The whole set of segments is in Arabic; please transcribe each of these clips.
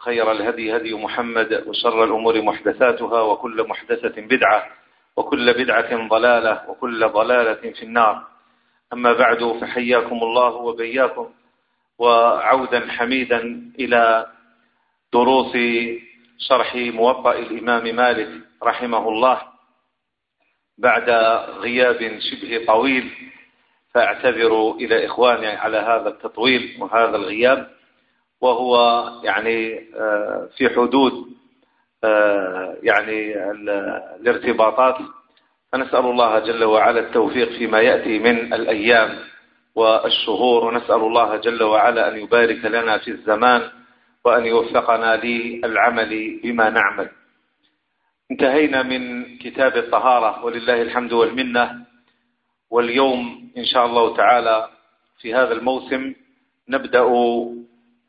خير الهدي هدي محمد وشر الأمور محدثاتها وكل محدثة بدعة وكل بدعة ضلالة وكل ضلالة في النار. أما بعد فحياكم الله وبياكم. وعودا حميدا إلى دروس شرح موطأ الإمام مالك رحمه الله بعد غياب شبه طويل. فاعتذروا إلى إخواني على هذا التطويل وهذا الغياب. وهو يعني آه، في حدود آه، يعني الارتباطات. فنسأل الله جل وعلا التوفيق فيما يأتي من الأيام والشهور. ونسأل الله جل وعلا أن يبارك لنا في الزمان وأن يوفقنا للعمل بما نعمل. انتهينا من كتاب الطهارة ولله الحمد والمنة. واليوم إن شاء الله تعالى في هذا الموسم نبدأ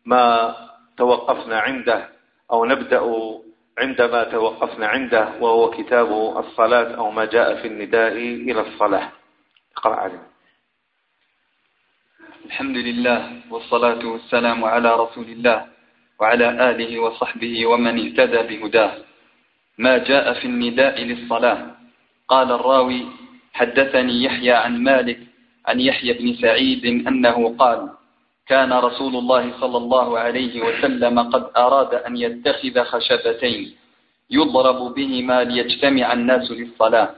ما توقفنا عنده أو نبدأ عندما توقفنا عنده وهو كتاب الصلاة أو ما جاء في النداء إلى الصلاة. اقرأ عليه. الحمد لله والصلاة والسلام على رسول الله وعلى آله وصحبه ومن اهتدى بهداه. ما جاء في النداء للصلاة. قال الراوي حدثني يحيى عن مالك عن يحيى بن سعيد أنه قال كان رسول الله صلى الله عليه وسلم قد أراد أن يتخذ خشبتين يضرب بهما ليجتمع الناس للصلاة.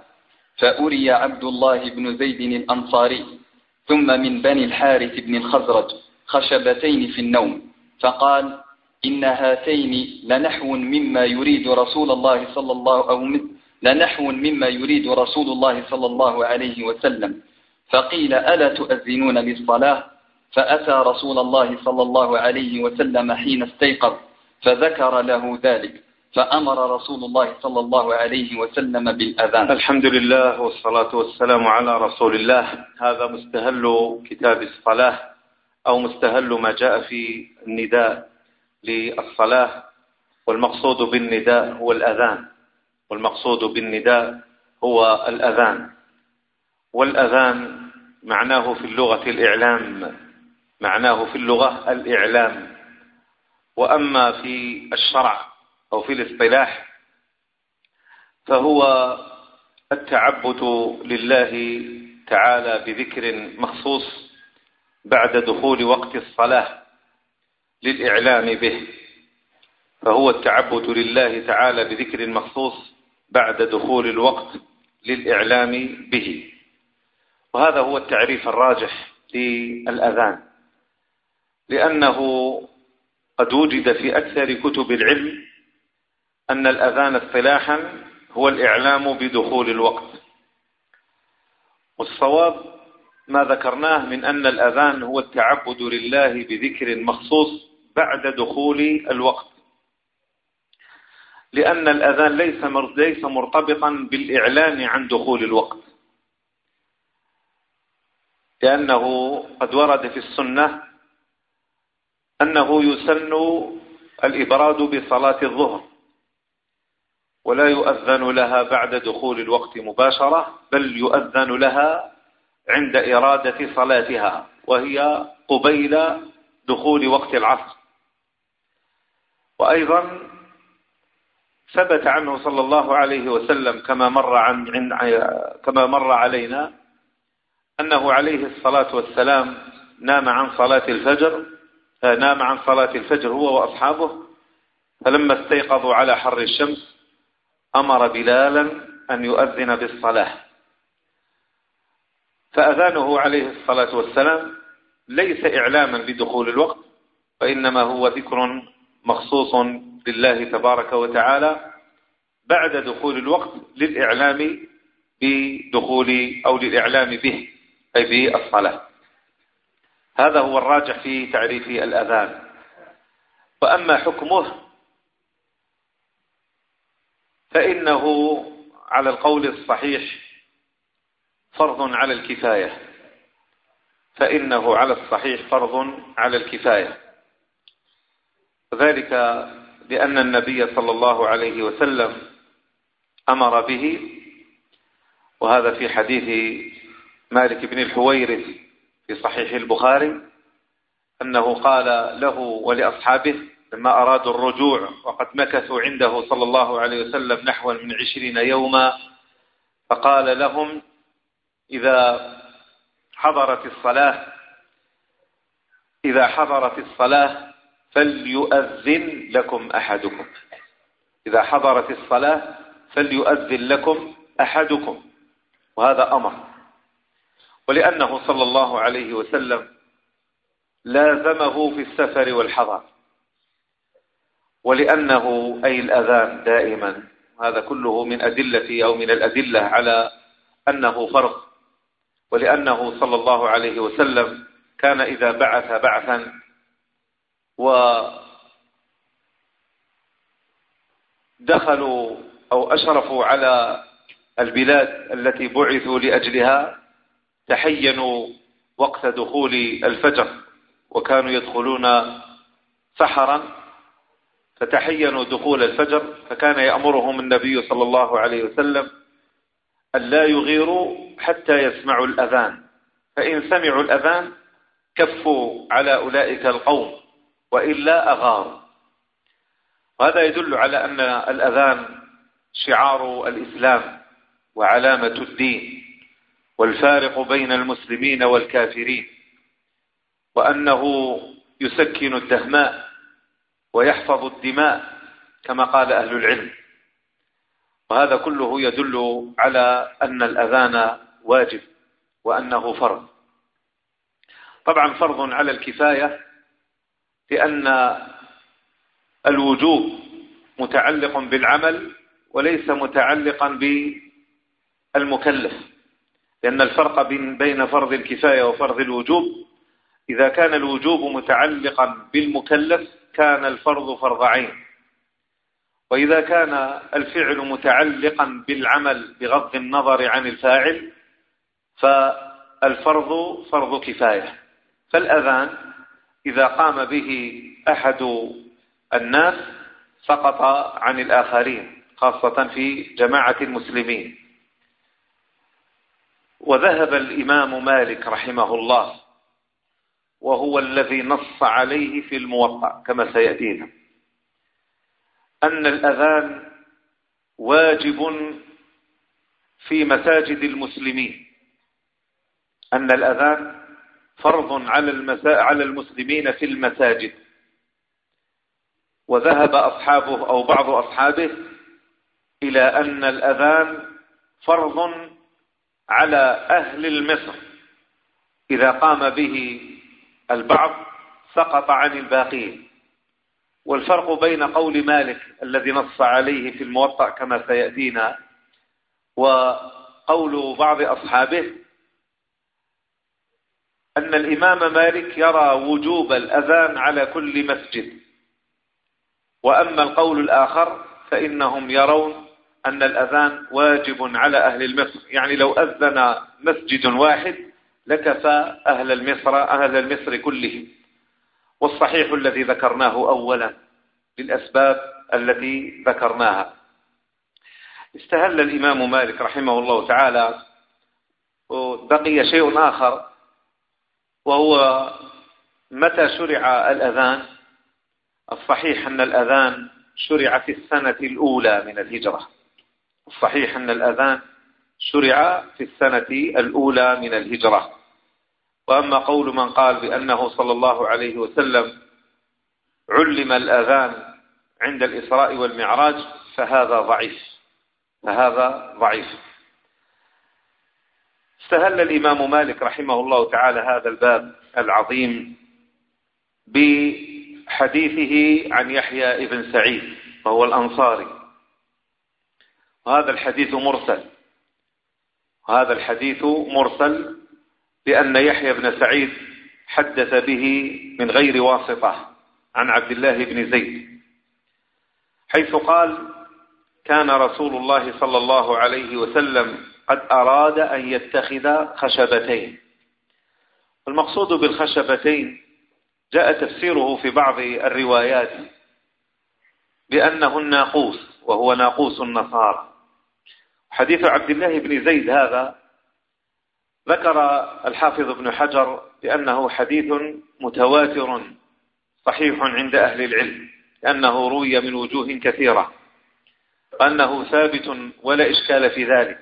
فأري عبد الله بن زيد الأنصاري ثم من بني الحارث بن الخزرج خشبتين في النوم. فقال إن هاتين لنحو مما يريد رسول الله صلى الله أو لنحو مما يريد رسول الله صلى الله عليه وسلم. فقيل ألا تؤذنون للصلاة؟ فأتى رسول الله صلى الله عليه وسلم حين استيقظ فذكر له ذلك فأمر رسول الله صلى الله عليه وسلم بالأذان. الحمد لله والصلاة والسلام على رسول الله. هذا مستهل كتاب الصلاة أو مستهل ما جاء في النداء للصلاة والمقصود بالنداء هو الأذان. والمقصود بالنداء هو الأذان. والأذان معناه في اللغة الإعلام معناه في اللغة الإعلام. وأما في الشرع أو في الاصطلاح فهو التعبد لله تعالى بذكر مخصوص بعد دخول وقت الصلاة للإعلام به. فهو التعبد لله تعالى بذكر مخصوص بعد دخول الوقت للإعلام به. وهذا هو التعريف الراجح للأذان. لأنه قد وجد في أكثر كتب العلم أن الأذان اصطلاحا هو الإعلام بدخول الوقت. والصواب ما ذكرناه من أن الأذان هو التعبد لله بذكر مخصوص بعد دخول الوقت. لأن الأذان ليس ليس مرتبطا بالإعلان عن دخول الوقت. لأنه قد ورد في السنة أنه يسن الإبراد بصلاة الظهر ولا يؤذن لها بعد دخول الوقت مباشرة بل يؤذن لها عند إرادة صلاتها وهي قبيل دخول وقت العصر. وأيضا ثبت عنه صلى الله عليه وسلم كما مر عن كما مر علينا أنه عليه الصلاة والسلام نام عن صلاة الفجر نام عن صلاة الفجر هو وأصحابه فلما استيقظوا على حر الشمس أمر بلالا أن يؤذن بالصلاة. فأذانه عليه الصلاة والسلام ليس إعلاما بدخول الوقت وإنما هو ذكر مخصوص لله تبارك وتعالى بعد دخول الوقت للإعلام بدخول أو للإعلام به أي بالصلاة. هذا هو الراجح في تعريف الأذان. وأما حكمه فإنه على القول الصحيح فرض على الكفاية. فإنه على الصحيح فرض على الكفاية. ذلك لأن النبي صلى الله عليه وسلم أمر به وهذا في حديث مالك بن الحويرث. في صحيح البخاري أنه قال له ولأصحابه لما أرادوا الرجوع وقد مكثوا عنده صلى الله عليه وسلم نحو من عشرين يوما فقال لهم إذا حضرت الصلاة إذا حضرت الصلاة فليؤذن لكم أحدكم. إذا حضرت الصلاة فليؤذن لكم أحدكم. وهذا أمر. ولأنه صلى الله عليه وسلم لازمه في السفر والحضر. ولأنه أي الأذان دائما هذا كله من أدلة أو من الأدلة على أنه فرض. ولأنه صلى الله عليه وسلم كان إذا بعث بعثا ودخلوا أو أشرفوا على البلاد التي بعثوا لأجلها تحينوا وقت دخول الفجر وكانوا يدخلون سحرا فتحينوا دخول الفجر فكان يأمرهم النبي صلى الله عليه وسلم أن لا يغيروا حتى يسمعوا الأذان. فإن سمعوا الأذان كفوا على أولئك القوم وإلا أغاروا. وهذا يدل على أن الأذان شعار الإسلام وعلامة الدين. والفارق بين المسلمين والكافرين وأنه يسكن الدهماء ويحفظ الدماء كما قال أهل العلم. وهذا كله يدل على أن الأذان واجب وأنه فرض. طبعا فرض على الكفاية لأن الوجوب متعلق بالعمل وليس متعلقا بالمكلف. لأن الفرق بين فرض الكفاية وفرض الوجوب. إذا كان الوجوب متعلقا بالمكلف كان الفرض فرض عين. وإذا كان الفعل متعلقا بالعمل بغض النظر عن الفاعل فالفرض فرض كفاية. فالأذان إذا قام به أحد الناس سقط عن الآخرين خاصة في جماعة المسلمين. وذهب الإمام مالك رحمه الله وهو الذي نص عليه في الموقع كما سيأتينا. أن الأذان واجب في مساجد المسلمين. أن الأذان فرض على المسا... على المسلمين في المساجد. وذهب أصحابه أو بعض أصحابه إلى أن الأذان فرض على أهل المصر. إذا قام به البعض سقط عن الباقين. والفرق بين قول مالك الذي نص عليه في الموطأ كما سيأتينا وقول بعض أصحابه أن الإمام مالك يرى وجوب الأذان على كل مسجد. وأما القول الآخر فإنهم يرون أن الأذان واجب على أهل المصر. يعني لو أذن مسجد واحد لكفى أهل المصر أهل المصر كلهم. والصحيح الذي ذكرناه أولا للأسباب التي ذكرناها. استهل الإمام مالك رحمه الله تعالى بقي شيء آخر وهو متى شرع الأذان؟ الصحيح أن الأذان شرع في السنة الأولى من الهجرة. صحيح أن الأذان شرع في السنة الأولى من الهجرة. وأما قول من قال بأنه صلى الله عليه وسلم علم الأذان عند الإسراء والمعراج فهذا ضعيف. فهذا ضعيف. استهل الإمام مالك رحمه الله تعالى هذا الباب العظيم بحديثه عن يحيى ابن سعيد وهو الأنصاري. هذا الحديث مرسل. هذا الحديث مرسل لأن يحيى بن سعيد حدث به من غير واسطة عن عبد الله بن زيد. حيث قال كان رسول الله صلى الله عليه وسلم قد أراد أن يتخذ خشبتين. المقصود بالخشبتين جاء تفسيره في بعض الروايات بأنه الناقوس وهو ناقوس النصارى. حديث عبد الله بن زيد هذا ذكر الحافظ ابن حجر بأنه حديث متواتر صحيح عند أهل العلم لأنه روي من وجوه كثيرة أنه ثابت ولا إشكال في ذلك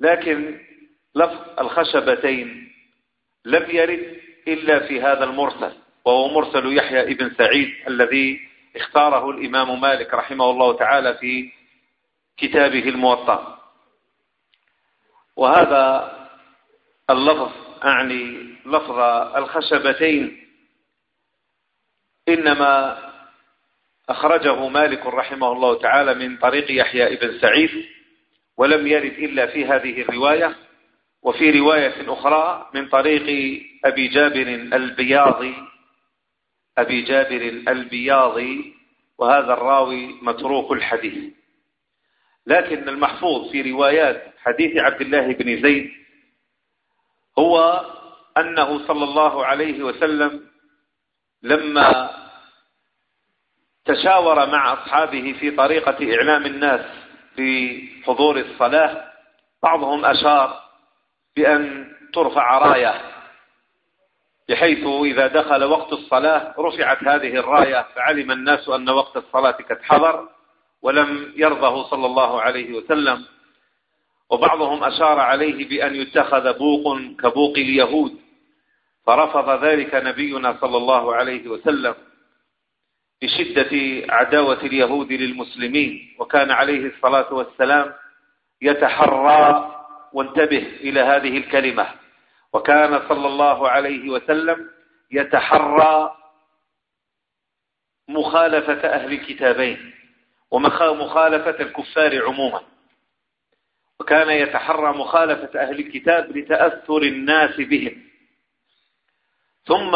لكن لفظ الخشبتين لم يرد إلا في هذا المرسل وهو مرسل يحيى ابن سعيد الذي اختاره الإمام مالك رحمه الله تعالى في كتابه الموطأ. وهذا اللفظ أعني لفظ الخشبتين. إنما أخرجه مالك رحمه الله تعالى من طريق يحيى بن سعيد ولم يرد إلا في هذه الرواية. وفي رواية أخرى من طريق أبي جابر البياضي. أبي جابر البياضي وهذا الراوي متروك الحديث. لكن المحفوظ في روايات حديث عبد الله بن زيد هو أنه صلى الله عليه وسلم لما تشاور مع أصحابه في طريقة إعلام الناس بحضور الصلاة بعضهم أشار بأن ترفع راية بحيث إذا دخل وقت الصلاة رفعت هذه الراية فعلم الناس أن وقت الصلاة قد حضر. ولم يرضه صلى الله عليه وسلم. وبعضهم أشار عليه بأن يتخذ بوق كبوق اليهود. فرفض ذلك نبينا صلى الله عليه وسلم بشدة عداوة اليهود للمسلمين. وكان عليه الصلاة والسلام يتحرى وانتبه إلى هذه الكلمة. وكان صلى الله عليه وسلم يتحرى مخالفة أهل الكتابين. ومخالفة الكفار عموما. وكان يتحرى مخالفة أهل الكتاب لتأثر الناس بهم. ثم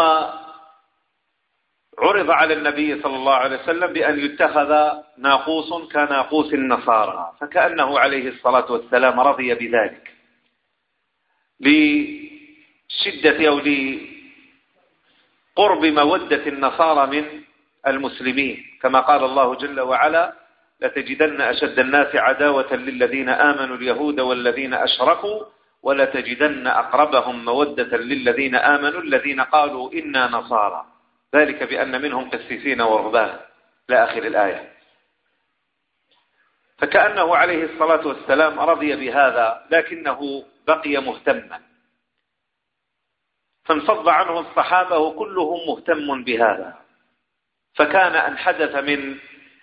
عرض على النبي صلى الله عليه وسلم بأن يتخذ ناقوس كناقوس النصارى فكأنه عليه الصلاة والسلام رضي بذلك. لشدة أو لقرب مودة النصارى من المسلمين كما قال الله جل وعلا لتجدن أشد الناس عداوة للذين آمنوا اليهود والذين أشركوا ولتجدن أقربهم مودة للذين آمنوا الذين قالوا إنا نصارى. ذلك بأن منهم قسيسين ورهبان. لا آخر الآية. فكأنه عليه الصلاة والسلام رضي بهذا لكنه بقي مهتما. فانفض عنه الصحابة وكلهم مهتم بهذا. فكان أن حدث من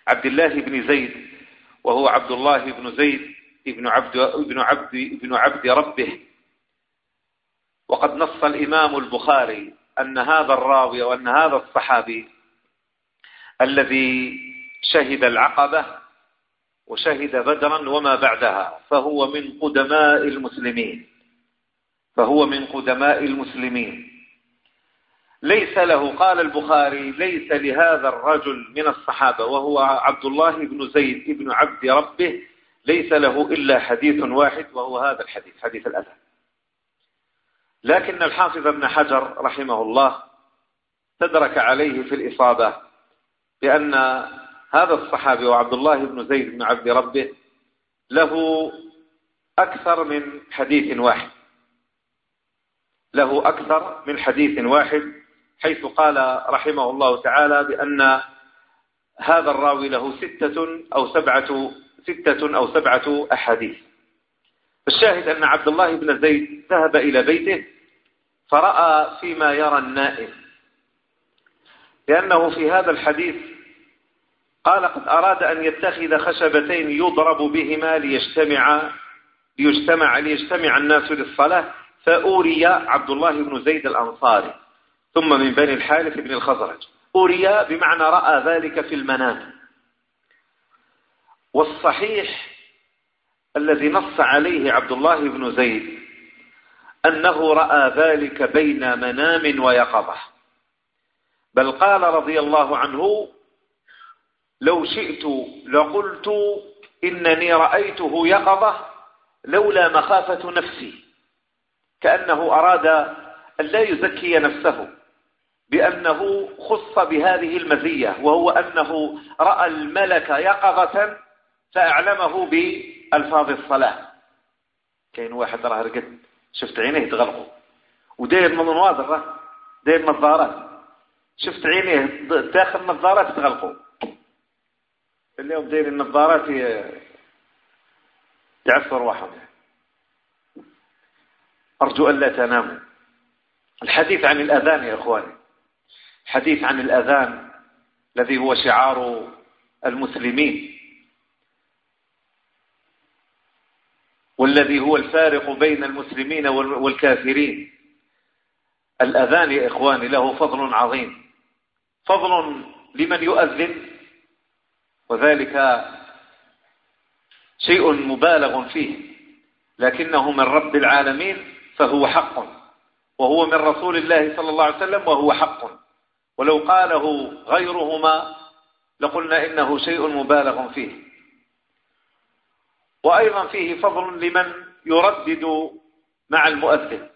عبد الله بن زيد وهو عبد الله بن زيد ابن عبد ابن عبد ابن عبد ربه. وقد نص الإمام البخاري أن هذا الراوي وأن هذا الصحابي الذي شهد العقبة وشهد بدرا وما بعدها فهو من قدماء المسلمين فهو من قدماء المسلمين ليس له. قال البخاري ليس لهذا الرجل من الصحابة وهو عبد الله بن زيد بن عبد ربه ليس له إلا حديث واحد وهو هذا الحديث حديث الأذى. لكن الحافظ ابن حجر رحمه الله تدرك عليه في الإصابة بأن هذا الصحابي وعبد الله بن زيد بن عبد ربه له أكثر من حديث واحد. له أكثر من حديث واحد حيث قال رحمه الله تعالى بأن هذا الراوي له ستة أو سبعة ستة أو سبعة أحاديث. الشاهد أن عبد الله بن زيد ذهب إلى بيته فرأى فيما يرى النائم. لأنه في هذا الحديث قال قد أراد أن يتخذ خشبتين يضرب بهما ليجتمع ليجتمع ليجتمع الناس للصلاة فأوري عبد الله بن زيد الأنصاري. ثم من بني الحارث بن الخزرج. أوريا بمعنى رأى ذلك في المنام. والصحيح الذي نص عليه عبد الله بن زيد أنه رأى ذلك بين منام ويقظة. بل قال رضي الله عنه لو شئت لقلت إنني رأيته يقظة لولا مخافة نفسي. كأنه أراد أن لا يزكي نفسه. بأنه خص بهذه المزية وهو أنه رأى الملك يقظة فأعلمه بألفاظ الصلاة. كاين واحد راه رقد. شفت عينيه تغلقوا وداير من نواظر داير نظارات شفت عينيه داخل نظارات تغلقوا اليوم داير النظارات يعفوا واحد. أرجو ألا تناموا. الحديث عن الأذان يا إخواني. حديث عن الأذان الذي هو شعار المسلمين. والذي هو الفارق بين المسلمين والكافرين. الأذان يا إخواني له فضل عظيم. فضل لمن يؤذن وذلك شيء مبالغ فيه. لكنه من رب العالمين فهو حق وهو من رسول الله صلى الله عليه وسلم وهو حق. ولو قاله غيرهما لقلنا إنه شيء مبالغ فيه. وأيضا فيه فضل لمن يردد مع المؤذن.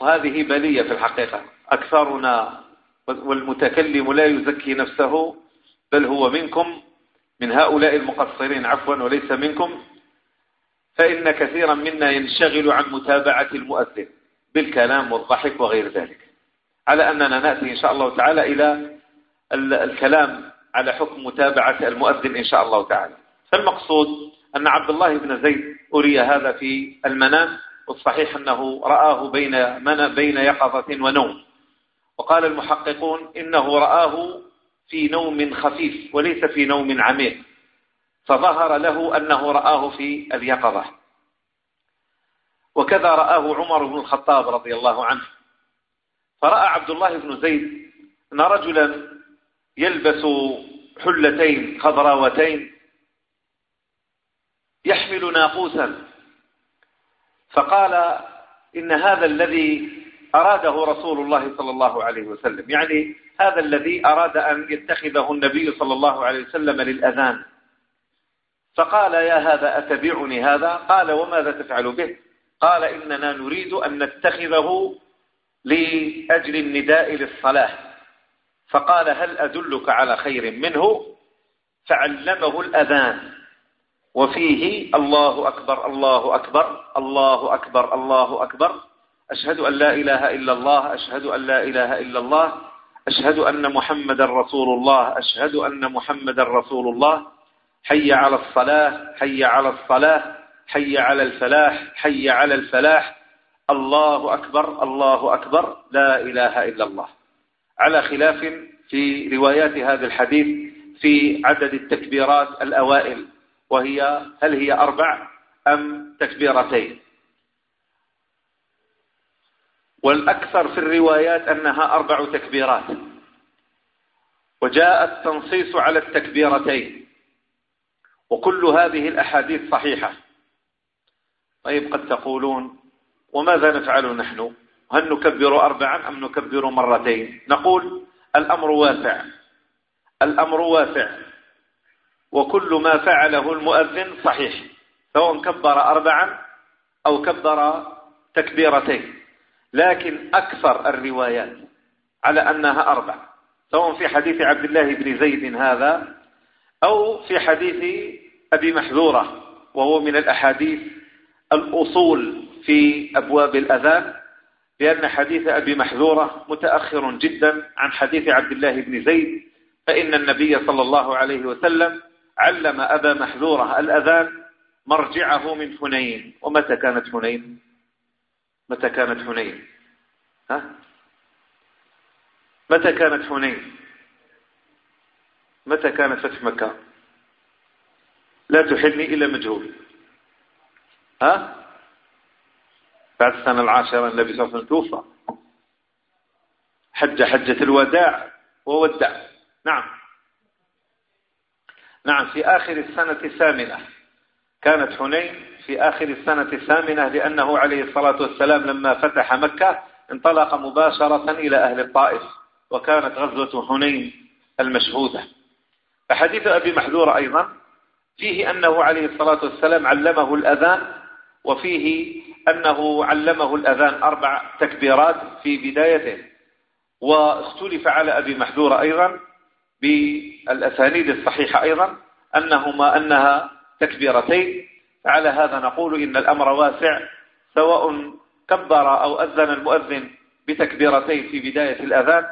وهذه بلية في الحقيقة. أكثرنا والمتكلم لا يزكي نفسه بل هو منكم من هؤلاء المقصرين. عفوا وليس منكم. فإن كثيرا منا ينشغل عن متابعة المؤذن بالكلام والضحك وغير ذلك. على أننا نأتي إن شاء الله تعالى إلى الكلام على حكم متابعة المؤذن إن شاء الله تعالى. فالمقصود أن عبد الله بن زيد أري هذا في المنام والصحيح أنه رآه بين من بين يقظة ونوم. وقال المحققون إنه رآه في نوم خفيف وليس في نوم عميق. فظهر له أنه رآه في اليقظة. وكذا رآه عمر بن الخطاب رضي الله عنه. فرأى عبد الله بن زيد أن رجلا يلبس حلتين خضراوتين يحمل ناقوسا. فقال إن هذا الذي أراده رسول الله صلى الله عليه وسلم. يعني هذا الذي أراد أن يتخذه النبي صلى الله عليه وسلم للأذان. فقال يا هذا أتبعني هذا؟ قال وماذا تفعل به؟ قال إننا نريد أن نتخذه لأجل النداء للصلاة. فقال هل أدلك على خير منه؟ فعلمه الأذان. وفيه الله أكبر الله أكبر الله أكبر الله أكبر. أشهد أن لا إله إلا الله أشهد أن لا إله إلا الله أشهد أن محمد رسول الله أشهد أن محمد رسول الله. حي على الصلاة حي على الصلاة حي على الفلاح حي على الفلاح. الله أكبر الله أكبر لا إله إلا الله على خلاف في روايات هذا الحديث في عدد التكبيرات الأوائل وهي هل هي أربع أم تكبيرتين والأكثر في الروايات أنها أربع تكبيرات وجاء التنصيص على التكبيرتين وكل هذه الأحاديث صحيحة طيب قد تقولون وماذا نفعل نحن؟ هل نكبر أربعا أم نكبر مرتين؟ نقول الأمر واسع. الأمر واسع. وكل ما فعله المؤذن صحيح. سواء كبر أربعا أو كبر تكبيرتين. لكن أكثر الروايات على أنها أربع. سواء في حديث عبد الله بن زيد هذا أو في حديث أبي محذورة وهو من الأحاديث الأصول في أبواب الأذان لأن حديث أبي محذورة متأخر جدا عن حديث عبد الله بن زيد فإن النبي صلى الله عليه وسلم علم أبا محذورة الأذان مرجعه من حنين. ومتى كانت حنين؟ متى كانت حنين؟ ها؟ متى كانت حنين؟ متى كانت فتح مكة؟ لا تحلني إلى مجهول. ها؟ بعد السنة العاشرة النبي صلى الله عليه وسلم توفى. حج حجة الوداع وودع. نعم. نعم في آخر السنة الثامنة. كانت حنين في آخر السنة الثامنة لأنه عليه الصلاة والسلام لما فتح مكة انطلق مباشرة إلى أهل الطائف وكانت غزوة حنين المشهودة. فحديث أبي محذور أيضا فيه أنه عليه الصلاة والسلام علمه الأذان وفيه أنه علمه الأذان أربع تكبيرات في بدايته واستلف على أبي محذور أيضا بالأسانيد الصحيحة أيضا أنهما أنها تكبيرتين. على هذا نقول إن الأمر واسع سواء كبر أو أذن المؤذن بتكبيرتين في بداية الأذان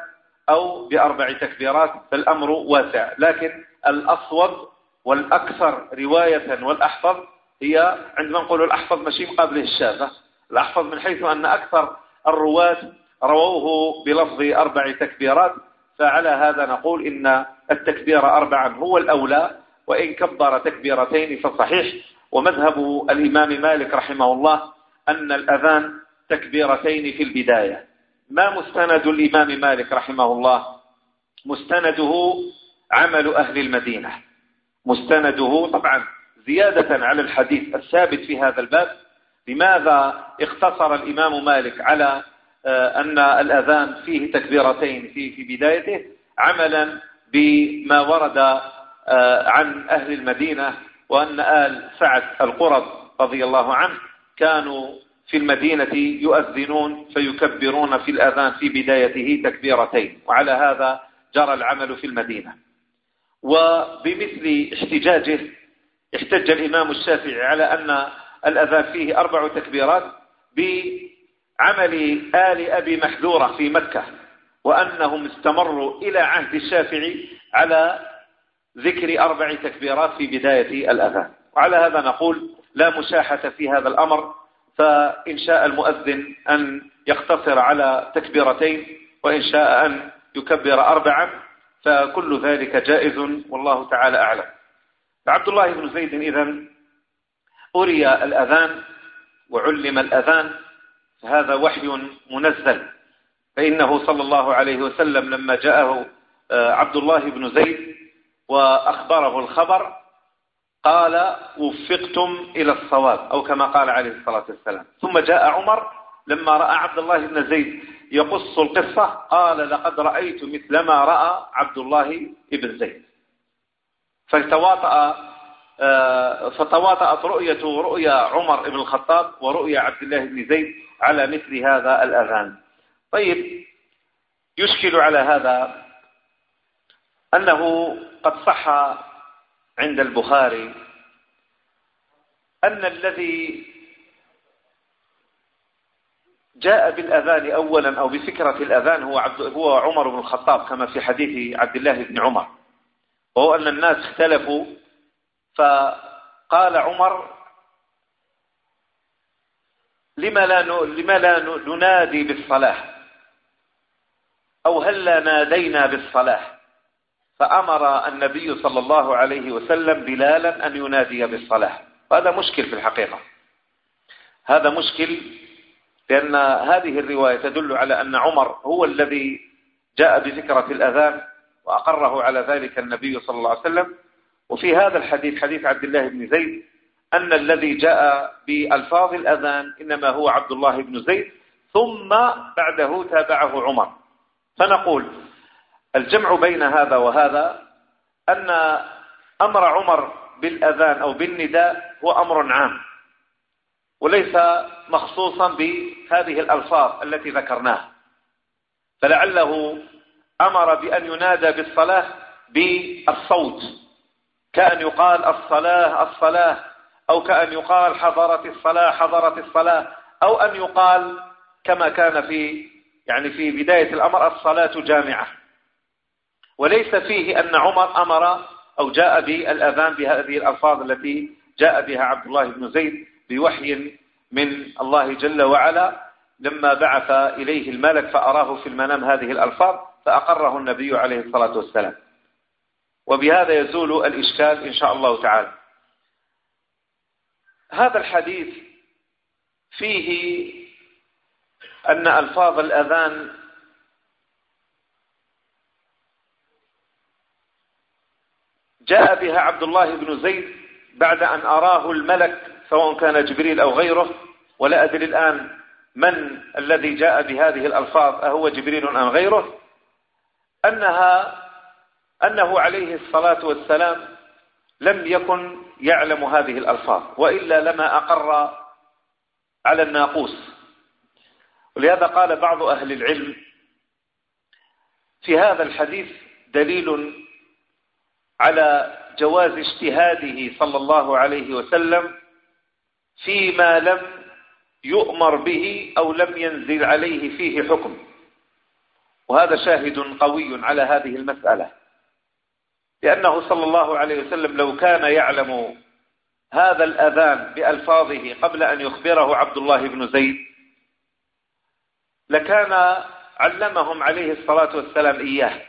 أو بأربع تكبيرات فالأمر واسع. لكن الأصوب والأكثر رواية والأحفظ هي عندما نقول الأحفظ مشيم قبل الشافة الأحفظ من حيث أن أكثر الرواة رووه بلفظ أربع تكبيرات فعلى هذا نقول إن التكبير أربعا هو الأولى وإن كبر تكبيرتين فصحيح. ومذهب الإمام مالك رحمه الله أن الأذان تكبيرتين في البداية. ما مستند الإمام مالك رحمه الله؟ مستنده عمل أهل المدينة. مستنده طبعا زيادة على الحديث الثابت في هذا الباب لماذا اختصر الإمام مالك على آه، أن الأذان فيه تكبيرتين في في بدايته؟ عملا بما ورد آه، عن أهل المدينة وأن آل سعد القرب رضي الله عنه كانوا في المدينة يؤذنون فيكبرون في الأذان في بدايته تكبيرتين وعلى هذا جرى العمل في المدينة. وبمثل احتجاجه احتج الإمام الشافعي على أن الأذان فيه أربع تكبيرات بعمل آل أبي محذورة في مكة وأنهم استمروا إلى عهد الشافعي على ذكر أربع تكبيرات في بداية الأذان وعلى هذا نقول لا مشاحة في هذا الأمر فإن شاء المؤذن أن يقتصر على تكبيرتين وإن شاء أن يكبر أربعا فكل ذلك جائز والله تعالى أعلم. فعبد الله بن زيد إذا أري الأذان وعلم الأذان فهذا وحي منزل فإنه صلى الله عليه وسلم لما جاءه آه، عبد الله بن زيد وأخبره الخبر قال وفقتم إلى الصواب أو كما قال عليه الصلاة والسلام. ثم جاء عمر لما رأى عبد الله بن زيد يقص القصة قال لقد رأيت مثل ما رأى عبد الله بن زيد. فتواطأ آه، فتواطأت رؤية رؤيا عمر بن الخطاب ورؤيا عبد الله بن زيد على مثل هذا الأذان. طيب يشكل على هذا أنه قد صح عند البخاري أن الذي جاء بالأذان أولا أو بفكرة الأذان هو, عبد هو عمر بن الخطاب كما في حديث عبد الله بن عمر. وهو أن الناس اختلفوا فقال عمر لما لا لما لا ننادي بالصلاة؟ أو هل لا نادينا بالصلاة؟ فأمر النبي صلى الله عليه وسلم بلالا أن ينادي بالصلاة. وهذا مشكل في الحقيقة. هذا مشكل لأن هذه الرواية تدل على أن عمر هو الذي جاء بذكرة الأذان وأقره على ذلك النبي صلى الله عليه وسلم. وفي هذا الحديث حديث عبد الله بن زيد أن الذي جاء بألفاظ الأذان إنما هو عبد الله بن زيد ثم بعده تابعه عمر. فنقول الجمع بين هذا وهذا أن أمر عمر بالأذان أو بالنداء هو أمر عام. وليس مخصوصا بهذه الألفاظ التي ذكرناها. فلعله أمر بأن ينادى بالصلاة بالصوت. كأن يقال الصلاة الصلاة. أو كأن يقال حضرت الصلاة حضرت الصلاة. أو أن يقال كما كان في يعني في بداية الأمر الصلاة جامعة. وليس فيه أن عمر أمر أو جاء بالأذان بهذه الألفاظ التي جاء بها عبد الله بن زيد بوحي من الله جل وعلا لما بعث إليه الملك فأراه في المنام هذه الألفاظ. فأقره النبي عليه الصلاة والسلام. وبهذا يزول الإشكال إن شاء الله تعالى. هذا الحديث فيه أن ألفاظ الأذان جاء بها عبد الله بن زيد بعد أن أراه الملك سواء كان جبريل أو غيره ولا أدري الآن من الذي جاء بهذه الألفاظ أهو جبريل أم غيره؟ أنها أنه عليه الصلاة والسلام لم يكن يعلم هذه الألفاظ وإلا لما أقر على الناقوس. ولهذا قال بعض أهل العلم في هذا الحديث دليل على جواز اجتهاده صلى الله عليه وسلم فيما لم يؤمر به أو لم ينزل عليه فيه حكم. وهذا شاهد قوي على هذه المسألة. لأنه صلى الله عليه وسلم لو كان يعلم هذا الأذان بألفاظه قبل أن يخبره عبد الله بن زيد لكان علمهم عليه الصلاة والسلام إياه.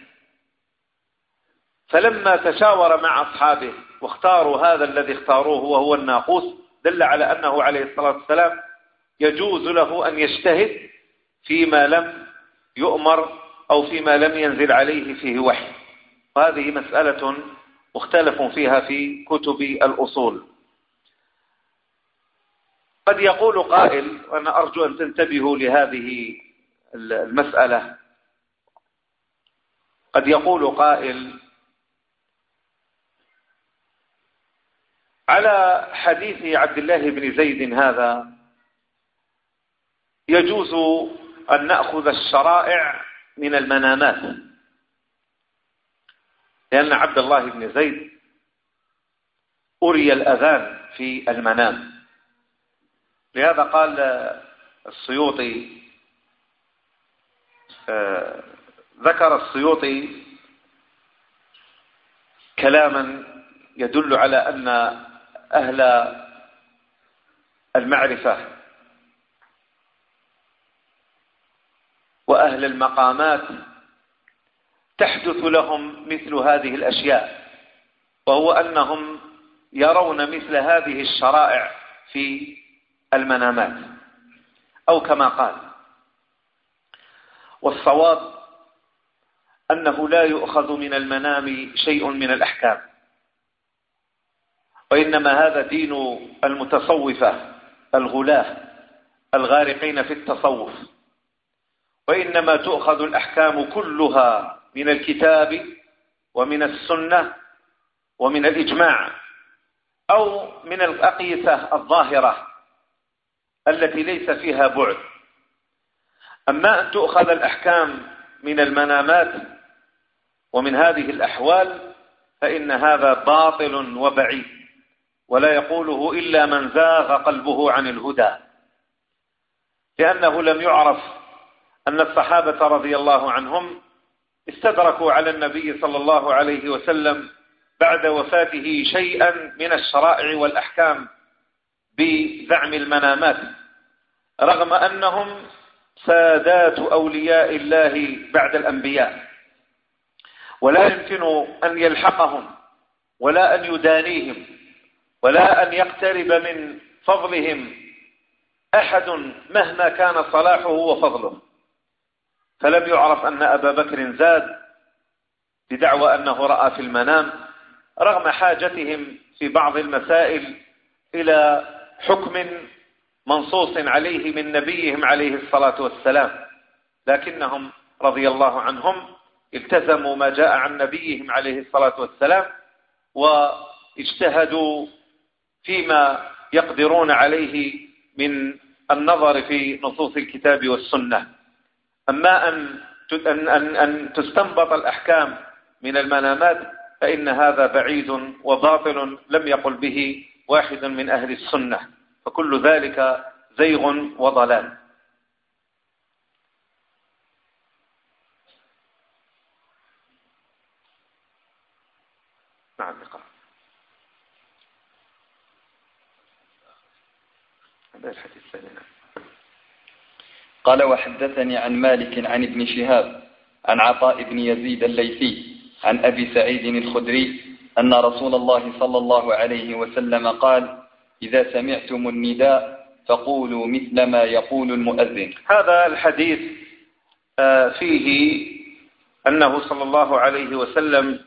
فلما تشاور مع أصحابه واختاروا هذا الذي اختاروه وهو الناقوس دل على أنه عليه الصلاة والسلام يجوز له أن يجتهد فيما لم يؤمر أو فيما لم ينزل عليه فيه وحي. وهذه مسألة مختلف فيها في كتب الأصول. قد يقول قائل وأنا أرجو أن تنتبهوا لهذه المسألة. قد يقول قائل على حديث عبد الله بن زيد هذا يجوز أن نأخذ الشرائع من المنامات. لأن عبد الله بن زيد أري الأذان في المنام. لهذا قال السيوطي آه، ذكر السيوطي كلاما يدل على أن أهل المعرفة وأهل المقامات تحدث لهم مثل هذه الأشياء وهو أنهم يرون مثل هذه الشرائع في المنامات أو كما قال. والصواب أنه لا يؤخذ من المنام شيء من الأحكام وإنما هذا دين المتصوفة الغلاة الغارقين في التصوف. وإنما تؤخذ الأحكام كلها من الكتاب ومن السنة ومن الإجماع أو من الأقيسة الظاهرة التي ليس فيها بعد. أما أن تؤخذ الأحكام من المنامات ومن هذه الأحوال فإن هذا باطل وبعيد ولا يقوله إلا من زاغ قلبه عن الهدى لأنه لم يعرف أن الصحابة رضي الله عنهم استدركوا على النبي صلى الله عليه وسلم بعد وفاته شيئا من الشرائع والأحكام بزعم المنامات رغم أنهم سادات أولياء الله بعد الأنبياء ولا يمكن أن يلحقهم ولا أن يدانيهم ولا أن يقترب من فضلهم أحد مهما كان صلاحه وفضله. فلم يعرف أن أبا بكر زاد بدعوى أنه رأى في المنام رغم حاجتهم في بعض المسائل إلى حكم منصوص عليه من نبيهم عليه الصلاة والسلام لكنهم رضي الله عنهم التزموا ما جاء عن نبيهم عليه الصلاة والسلام واجتهدوا فيما يقدرون عليه من النظر في نصوص الكتاب والسنة. أما أن أن أن أن تستنبط الأحكام من المنامات فإن هذا بعيد وباطل لم يقل به واحد من أهل السنة فكل ذلك زيغ وضلال. نعم نقرأ. هذا الحديث. قال وحدثني عن مالك عن ابن شهاب عن عطاء بن يزيد الليثي عن أبي سعيد الخدري أن رسول الله صلى الله عليه وسلم قال إذا سمعتم النداء فقولوا مثل ما يقول المؤذن. هذا الحديث آه، فيه أنه صلى الله عليه وسلم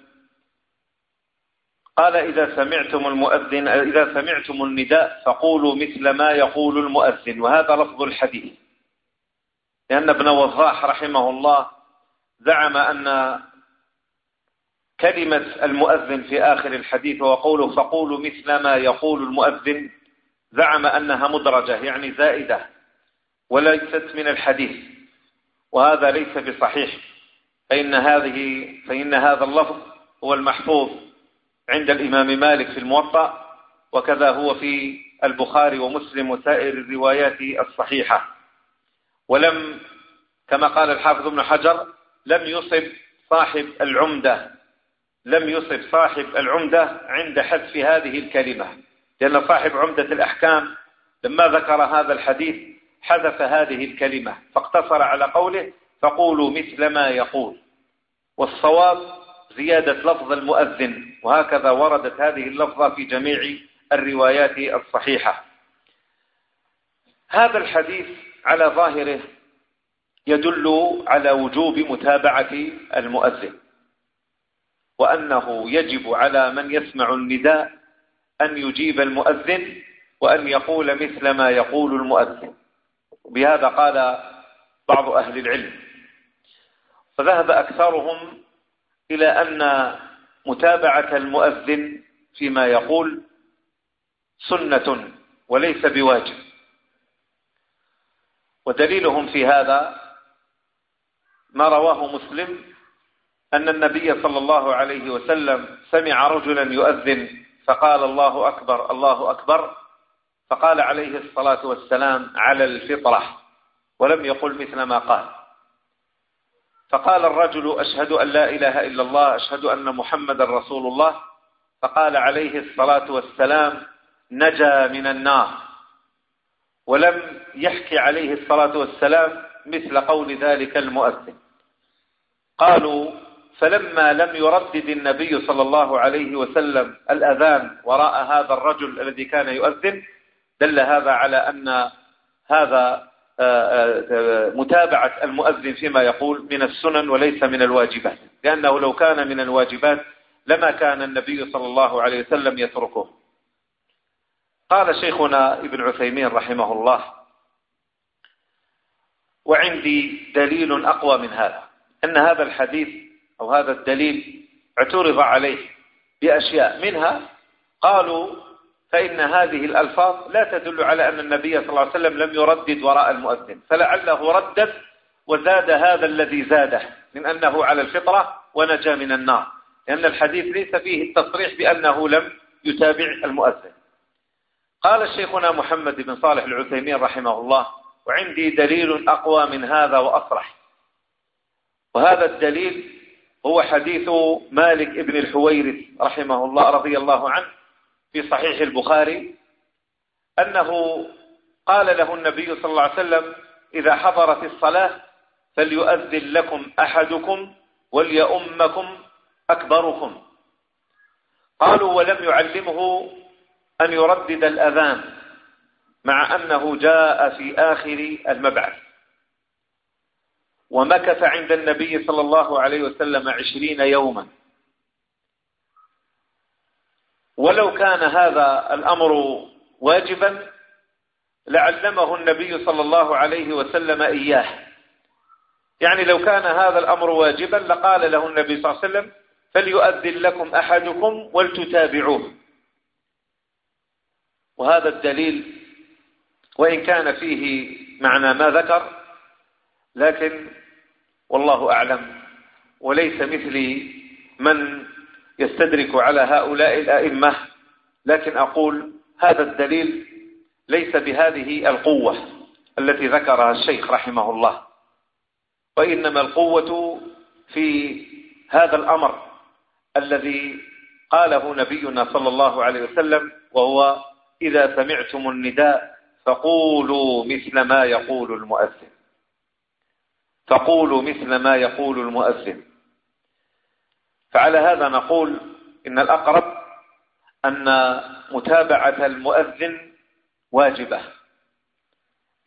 قال إذا سمعتم المؤذن إذا سمعتم النداء فقولوا مثل ما يقول المؤذن. وهذا لفظ الحديث. لأن ابن وضاح رحمه الله زعم أن كلمة المؤذن في آخر الحديث وقوله فقولوا مثل ما يقول المؤذن زعم أنها مدرجة يعني زائدة وليست من الحديث وهذا ليس بصحيح فإن, هذه فإن هذا اللفظ هو المحفوظ عند الإمام مالك في الموطأ وكذا هو في البخاري ومسلم وسائر الروايات الصحيحة. ولم كما قال الحافظ ابن حجر لم يصب صاحب العمدة لم يصب صاحب العمدة عند حذف هذه الكلمة لأن صاحب عمدة الأحكام لما ذكر هذا الحديث حذف هذه الكلمة فاقتصر على قوله فقولوا مثل ما يقول. والصواب زيادة لفظ المؤذن وهكذا وردت هذه اللفظة في جميع الروايات الصحيحة. هذا الحديث على ظاهره يدل على وجوب متابعة المؤذن وأنه يجب على من يسمع النداء أن يجيب المؤذن وأن يقول مثل ما يقول المؤذن. بهذا قال بعض أهل العلم. فذهب أكثرهم إلى أن متابعة المؤذن فيما يقول سنة وليس بواجب. ودليلهم في هذا ما رواه مسلم أن النبي صلى الله عليه وسلم سمع رجلا يؤذن فقال الله أكبر الله أكبر فقال عليه الصلاة والسلام على الفطرة ولم يقل مثل ما قال. فقال الرجل أشهد أن لا إله إلا الله أشهد أن محمد رسول الله فقال عليه الصلاة والسلام نجا من النار. ولم يحكي عليه الصلاة والسلام مثل قول ذلك المؤثن قالوا فلما لم يردد النبي صلى الله عليه وسلم الأذان وراء هذا الرجل الذي كان يؤذن دل هذا على أن هذا آه، آه، متابعة المؤذن فيما يقول من السنن وليس من الواجبات لأنه لو كان من الواجبات لما كان النبي صلى الله عليه وسلم يتركه. قال شيخنا ابن عثيمين رحمه الله وعندي دليل أقوى من هذا أن هذا الحديث أو هذا الدليل اعترض عليه بأشياء منها قالوا فإن هذه الألفاظ لا تدل على أن النبي صلى الله عليه وسلم لم يردد وراء المؤذن فلعله ردد وزاد هذا الذي زاده من أنه على الفطرة ونجى من النار لأن الحديث ليس فيه التصريح بأنه لم يتابع المؤذن. قال شيخنا محمد بن صالح العثيمين رحمه الله وعندي دليل أقوى من هذا وأصرح. وهذا الدليل هو حديث مالك ابن الحويرث رحمه الله رضي الله عنه في صحيح البخاري أنه قال له النبي صلى الله عليه وسلم إذا حضرت الصلاة فليؤذن لكم أحدكم وليؤمكم أكبركم. قالوا ولم يعلمه أن يردد الأذان مع أنه جاء في آخر المبعث. ومكث عند النبي صلى الله عليه وسلم عشرين يوما. ولو كان هذا الأمر واجبا لعلمه النبي صلى الله عليه وسلم إياه. يعني لو كان هذا الأمر واجبا لقال له النبي صلى الله عليه وسلم فليؤذن لكم أحدكم ولتتابعوه. وهذا الدليل وإن كان فيه معنى ما ذكر لكن والله أعلم وليس مثلي من يستدرك على هؤلاء الأئمة لكن أقول هذا الدليل ليس بهذه القوة التي ذكرها الشيخ رحمه الله وإنما القوة في هذا الأمر الذي قاله نبينا صلى الله عليه وسلم وهو إذا سمعتم النداء فقولوا مثل ما يقول المؤذن. فقولوا مثل ما يقول المؤذن. فعلى هذا نقول إن الأقرب أن متابعة المؤذن واجبة.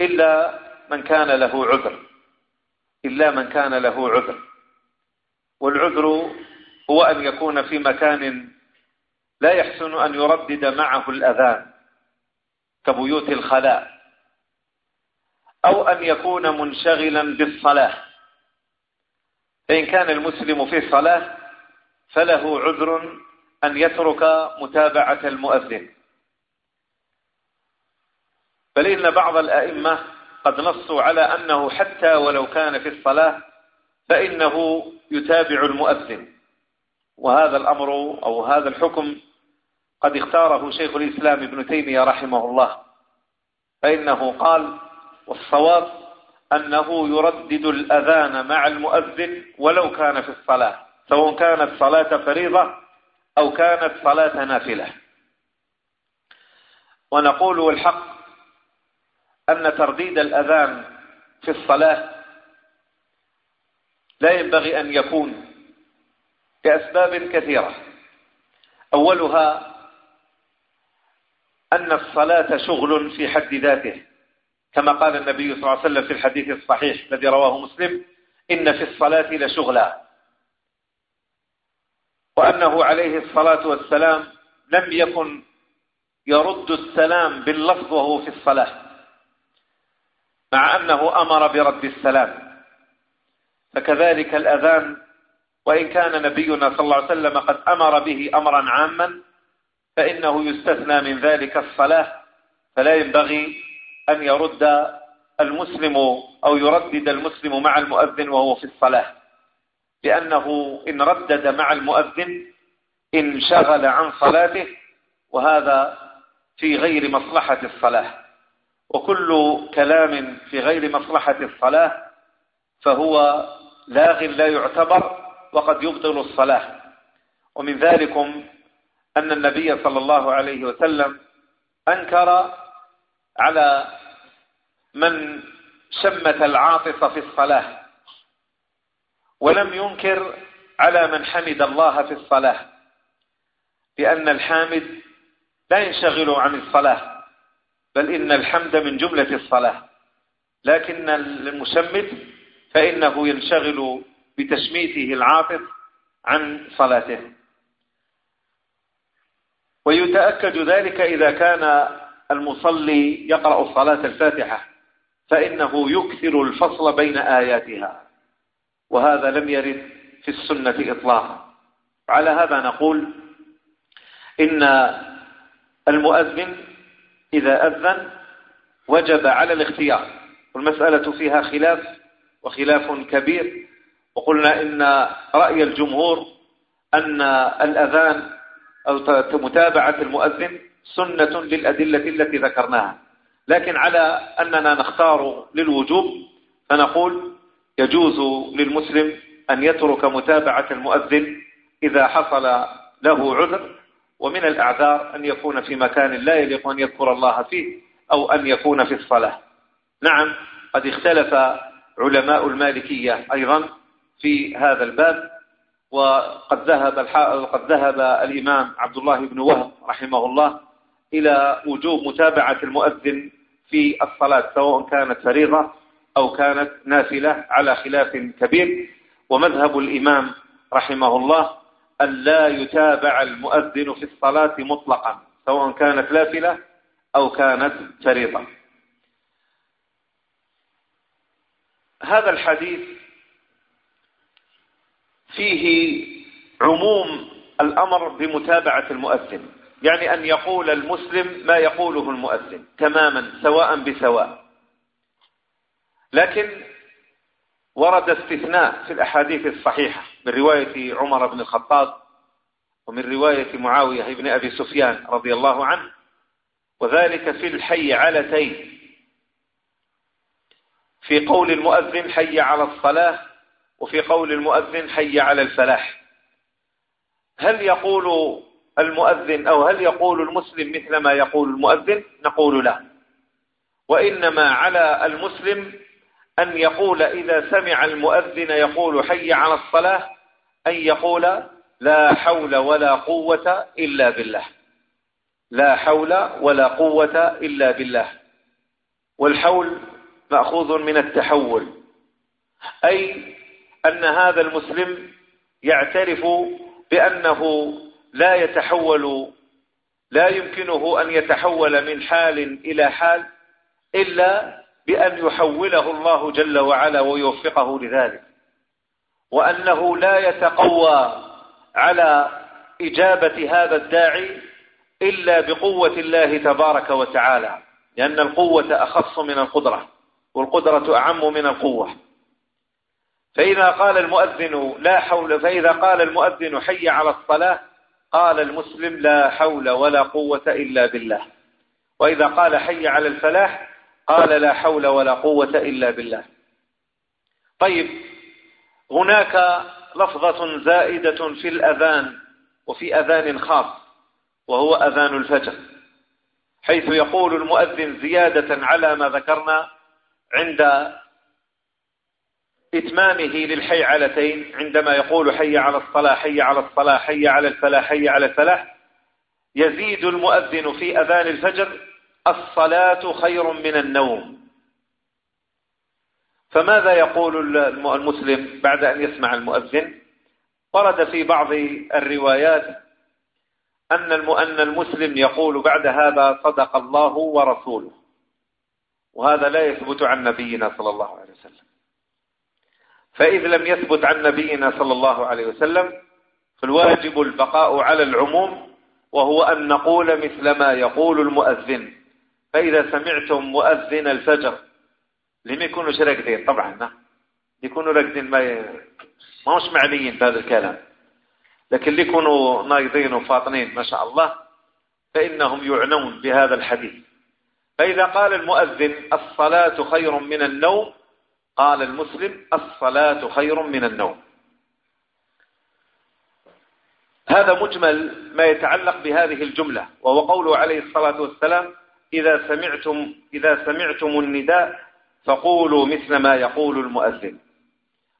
إلا من كان له عذر. إلا من كان له عذر. والعذر هو أن يكون في مكان لا يحسن أن يردد معه الأذان. كبيوت الخلاء. أو أن يكون منشغلا بالصلاة. فإن كان المسلم في الصلاة فله عذر أن يترك متابعة المؤذن. بل إن بعض الأئمة قد نصوا على أنه حتى ولو كان في الصلاة فإنه يتابع المؤذن. وهذا الأمر أو هذا الحكم قد اختاره شيخ الإسلام ابن تيمية رحمه الله. فإنه قال والصواب أنه يردد الأذان مع المؤذن ولو كان في الصلاة سواء كانت صلاة فريضة أو كانت صلاة نافلة. ونقول والحق أن ترديد الأذان في الصلاة لا ينبغي أن يكون لأسباب كثيرة. أولها أن الصلاة شغل في حد ذاته. كما قال النبي صلى الله عليه وسلم في الحديث الصحيح الذي رواه مسلم إن في الصلاة لشغلا. وأنه عليه الصلاة والسلام لم يكن يرد السلام باللفظ وهو في الصلاة مع أنه أمر برد السلام. فكذلك الأذان وإن كان نبينا صلى الله عليه وسلم قد أمر به أمرا عاما فإنه يستثنى من ذلك الصلاة فلا ينبغي أن يرد المسلم أو يردد المسلم مع المؤذن وهو في الصلاة. لأنه إن ردد مع المؤذن انشغل عن صلاته وهذا في غير مصلحة الصلاة. وكل كلام في غير مصلحة الصلاة فهو لاغ لا يعتبر وقد يبطل الصلاة. ومن ذلكم أن النبي صلى الله عليه وسلم أنكر على من شمت العاطف في الصلاة ولم ينكر على من حمد الله في الصلاة لأن الحامد لا ينشغل عن الصلاة بل إن الحمد من جملة الصلاة لكن المشمت فإنه ينشغل بتشميته العاطف عن صلاته. ويتأكد ذلك إذا كان المصلي يقرأ صلاة الفاتحة فإنه يكثر الفصل بين آياتها وهذا لم يرد في السنة إطلاقا. على هذا نقول إن المؤذن إذا أذن وجب على الاختيار والمسألة فيها خلاف وخلاف كبير. وقلنا إن رأي الجمهور أن الأذان أو متابعة المؤذن سنة للأدلة التي ذكرناها. لكن على أننا نختار للوجوب فنقول يجوز للمسلم أن يترك متابعة المؤذن إذا حصل له عذر ومن الأعذار أن يكون في مكان لا يليق أن يذكر الله فيه أو أن يكون في الصلاة. نعم قد اختلف علماء المالكية أيضا في هذا الباب. وقد ذهب وقد ذهب الإمام عبد الله بن وهب رحمه الله إلى وجوب متابعة المؤذن في الصلاة سواء كانت فريضة أو كانت نافلة على خلاف كبير. ومذهب الإمام رحمه الله أن لا يتابع المؤذن في الصلاة مطلقا سواء كانت نافلة أو كانت فريضة. هذا الحديث فيه عموم الأمر بمتابعة المؤذن يعني أن يقول المسلم ما يقوله المؤذن تماما سواء بسواء. لكن ورد استثناء في الأحاديث الصحيحة من رواية عمر بن الخطاب ومن رواية معاوية بن أبي سفيان رضي الله عنه وذلك في الحي على تين. في قول المؤذن حي على الصلاة وفي قول المؤذن حي على الفلاح. هل يقول المؤذن أو هل يقول المسلم مثل ما يقول المؤذن؟ نقول لا. وإنما على المسلم أن يقول إذا سمع المؤذن يقول حي على الصلاة أن يقول لا حول ولا قوة إلا بالله. لا حول ولا قوة إلا بالله. والحول مأخوذ من التحول. أي أن هذا المسلم يعترف بأنه لا يتحول لا يمكنه أن يتحول من حال إلى حال إلا بأن يحوله الله جل وعلا ويوفقه لذلك. وأنه لا يتقوى على إجابة هذا الداعي إلا بقوة الله تبارك وتعالى لأن القوة أخص من القدرة والقدرة أعم من القوة. فإذا قال المؤذن لا حول فإذا قال المؤذن حي على الصلاة قال المسلم لا حول ولا قوة إلا بالله. وإذا قال حي على الفلاح قال لا حول ولا قوة إلا بالله. طيب هناك لفظة زائدة في الأذان وفي أذان خاص وهو أذان الفجر حيث يقول المؤذن زيادة على ما ذكرنا عند إتمامه للحي عندما يقول حي على الصلاة حي على الصلاة حي على الفلاح حي على الفلاح يزيد المؤذن في أذان الفجر الصلاة خير من النوم. فماذا يقول المسلم بعد أن يسمع المؤذن؟ ورد في بعض الروايات أن المسلم يقول بعد هذا صدق الله ورسوله. وهذا لا يثبت عن نبينا صلى الله عليه وسلم. فإذ لم يثبت عن نبينا صلى الله عليه وسلم فالواجب البقاء على العموم وهو أن نقول مثل ما يقول المؤذن. فإذا سمعتم مؤذن الفجر لم يكونوا راكدين طبعا نعم. يكونوا راكدين ما ي... ما مش معنيين بهذا الكلام. لكن اللي يكونوا نايضين وفاطنين ما شاء الله فإنهم يعنون بهذا الحديث. فإذا قال المؤذن الصلاة خير من النوم قال المسلم الصلاة خير من النوم. هذا مجمل ما يتعلق بهذه الجملة وهو قوله عليه الصلاة والسلام إذا سمعتم, إذا سمعتم النداء فقولوا مثل ما يقول المؤذن.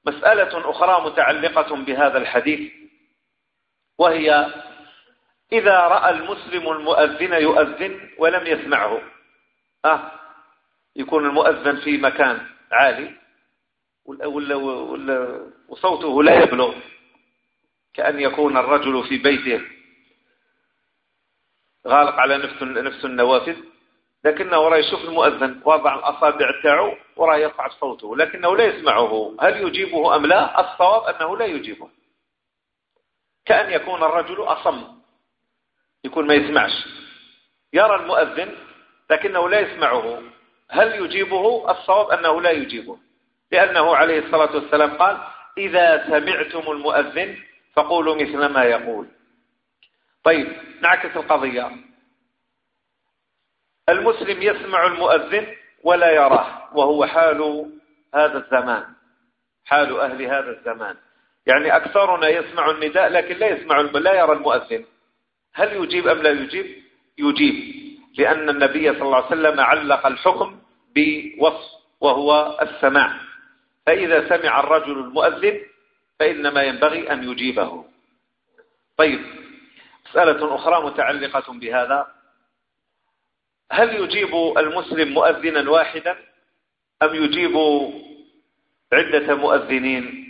مسألة أخرى متعلقة بهذا الحديث وهي إذا رأى المسلم المؤذن يؤذن ولم يسمعه. أه يكون المؤذن في مكان عالي. وصوته لا يبلغ كأن يكون الرجل في بيته. غالق على نفس نفس النوافذ لكنه راه يشوف المؤذن وضع الأصابع تاعو وراه يصعد صوته لكنه لا يسمعه. هل يجيبه أم لا؟ الصواب أنه لا يجيبه. كأن يكون الرجل أصم يكون ما يسمعش. يرى المؤذن لكنه لا يسمعه. هل يجيبه؟ الصواب أنه لا يجيبه. لأنه عليه الصلاة والسلام قال إذا سمعتم المؤذن فقولوا مثل ما يقول. طيب نعكس القضية. المسلم يسمع المؤذن ولا يراه وهو حال هذا الزمان حال أهل هذا الزمان. يعني أكثرنا يسمع النداء لكن لا يسمع لا يرى المؤذن. هل يجيب أم لا يجيب؟ يجيب لأن النبي صلى الله عليه وسلم علق الحكم بوصف وهو السماع. فإذا سمع الرجل المؤذن فإنما ينبغي أن يجيبه. طيب مسألة أخرى متعلقة بهذا. هل يجيب المسلم مؤذنا واحدا أم يجيب عدة مؤذنين؟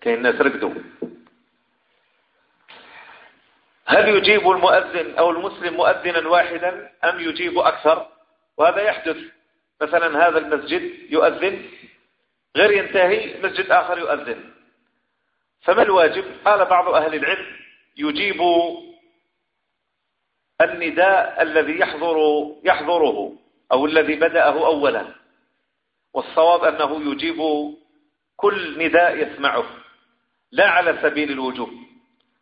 كي الناس ركدوا. هل يجيب المؤذن أو المسلم مؤذنا واحدا أم يجيب أكثر؟ وهذا يحدث مثلا هذا المسجد يؤذن غير ينتهي مسجد آخر يؤذن. فما الواجب؟ قال بعض أهل العلم يجيب النداء الذي يحضر يحضره أو الذي بدأه أولا. والصواب أنه يجيب كل نداء يسمعه لا على سبيل الوجوب.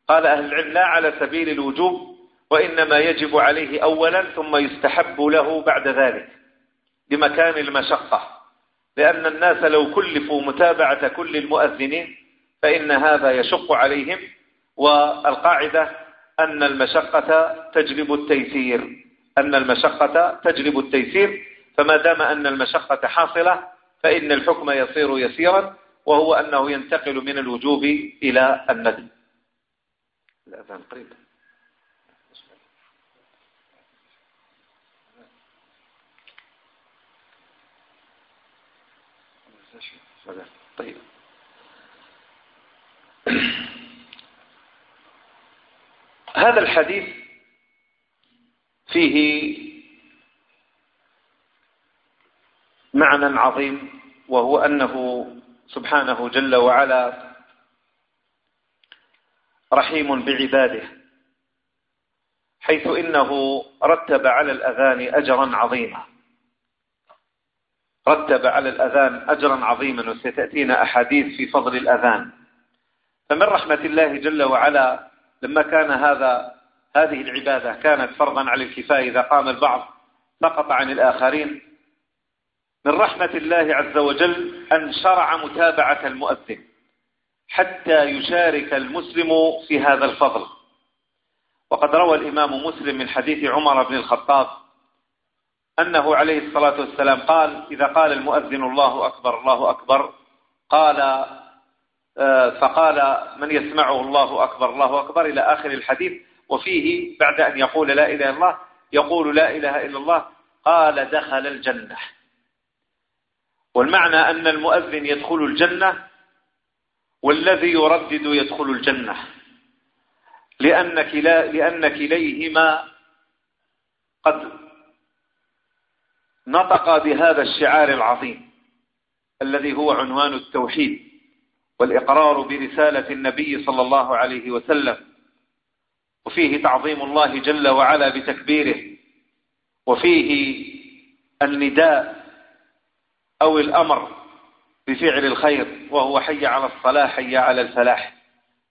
قال أهل العلم لا على سبيل الوجوب وإنما يجب عليه أولا ثم يستحب له بعد ذلك. بمكان المشقة لأن الناس لو كلفوا متابعة كل المؤذنين فإن هذا يشق عليهم والقاعدة أن المشقة تجلب التيسير أن المشقة تجلب التيسير فما دام أن المشقة حاصلة فإن الحكم يصير يسيرا وهو أنه ينتقل من الوجوب إلى الندم. الأذان قريب. طيب هذا الحديث فيه معنى عظيم وهو أنه سبحانه جل وعلا رحيم بعباده حيث إنه رتب على الأذان أجرا عظيما. رتب على الأذان أجرا عظيما وستأتينا أحاديث في فضل الأذان. فمن رحمة الله جل وعلا لما كان هذا هذه العبادة كانت فرضا على الكفاية إذا قام البعض سقط عن الآخرين. من رحمة الله عز وجل أن شرع متابعة المؤذن حتى يشارك المسلم في هذا الفضل. وقد روى الإمام مسلم من حديث عمر بن الخطاب أنه عليه الصلاة والسلام قال إذا قال المؤذن الله أكبر الله أكبر قال آه، فقال من يسمعه الله أكبر الله أكبر إلى آخر الحديث. وفيه بعد أن يقول لا إله إلا الله يقول لا إله إلا الله قال دخل الجنة. والمعنى أن المؤذن يدخل الجنة والذي يردد يدخل الجنة. لأن, كلا لأن كليهما قد نطق بهذا الشعار العظيم الذي هو عنوان التوحيد والإقرار برسالة النبي صلى الله عليه وسلم وفيه تعظيم الله جل وعلا بتكبيره وفيه النداء أو الأمر بفعل الخير وهو حي على الصلاة حي على الفلاح.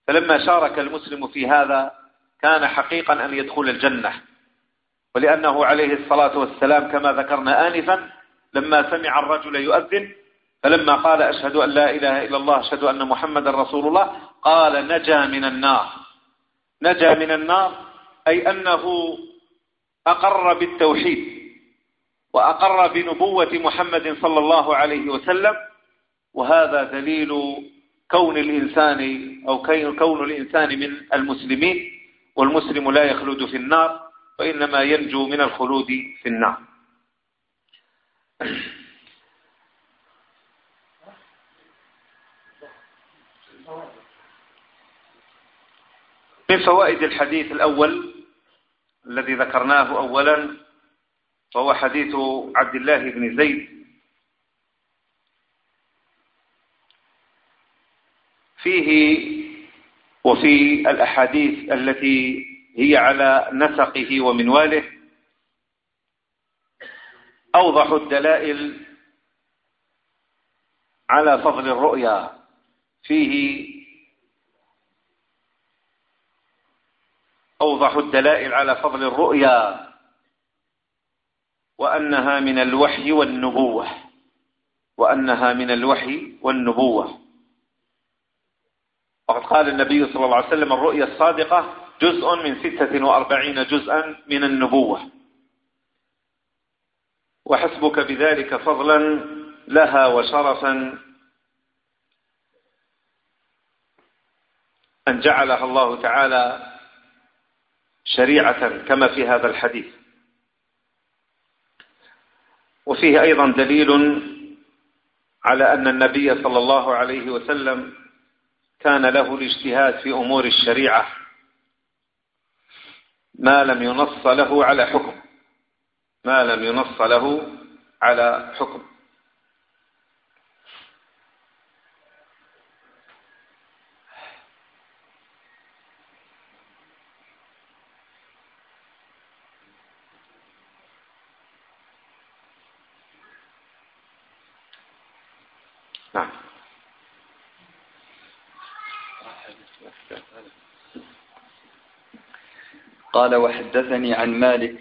فلما شارك المسلم في هذا كان حقيقا أن يدخل الجنة. ولأنه عليه الصلاة والسلام كما ذكرنا آنفا لما سمع الرجل يؤذن فلما قال أشهد أن لا إله إلا الله أشهد أن محمد رسول الله قال نجا من النار. نجا من النار أي أنه أقر بالتوحيد وأقر بنبوة محمد صلى الله عليه وسلم وهذا دليل كون الإنسان أو كون الإنسان من المسلمين والمسلم لا يخلد في النار. وانما ينجو من الخلود في النار. من فوائد الحديث الأول الذي ذكرناه أولا وهو حديث عبد الله بن زيد. فيه وفي الأحاديث التي هي على نسقه ومنواله. أوضح الدلائل على فضل الرؤيا. فيه أوضح الدلائل على فضل الرؤيا. وأنها من الوحي والنبوة. وأنها من الوحي والنبوة. وقد قال النبي صلى الله عليه وسلم الرؤيا الصادقة جزء من ستة وأربعين جزءا من النبوة. وحسبك بذلك فضلا لها وشرفا أن جعلها الله تعالى شريعة كما في هذا الحديث. وفيه أيضا دليل على أن النبي صلى الله عليه وسلم كان له الاجتهاد في أمور الشريعة. ما لم ينص له على حكم. ما لم ينص له على حكم. قال وحدثني عن مالك